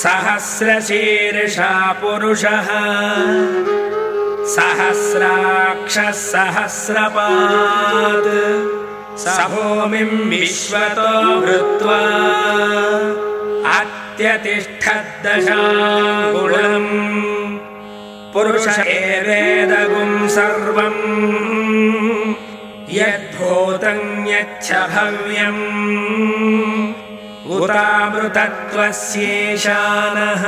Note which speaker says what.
Speaker 1: सहस्रशीर्षा पुरुषः सहस्राक्षः सहस्रपात् भूमिम् विश्वतो भृत्वा अत्यतिष्ठद्दशाङ्गुणम् पुरुषे वेदगुम् सर्वम् यद्भूतम् यच्छ भव्यम् उतामृतत्वस्येशानः